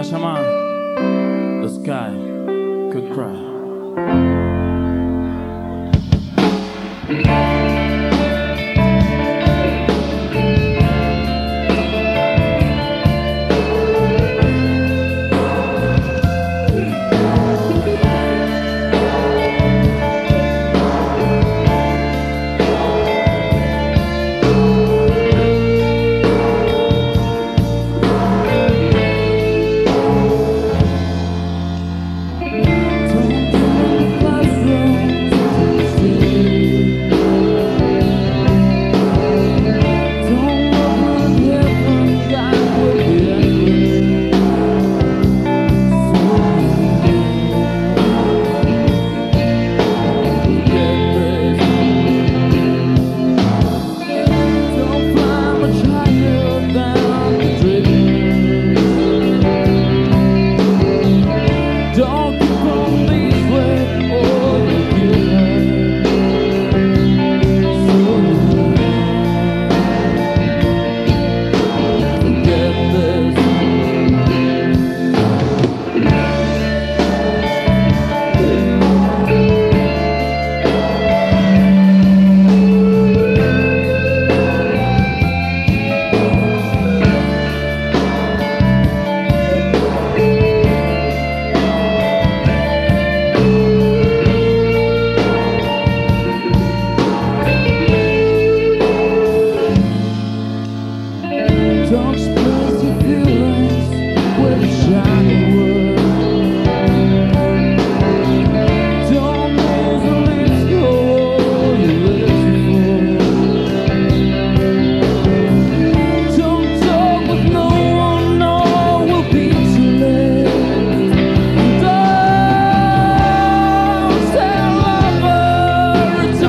The sky could cry.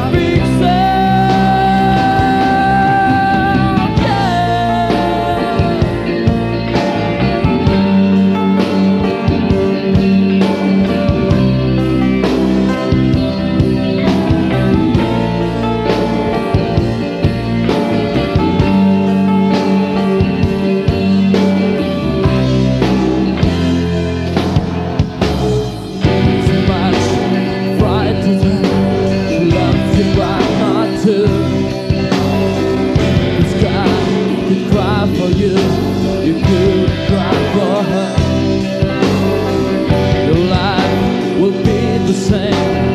be you, could cry for her. Your life be the same.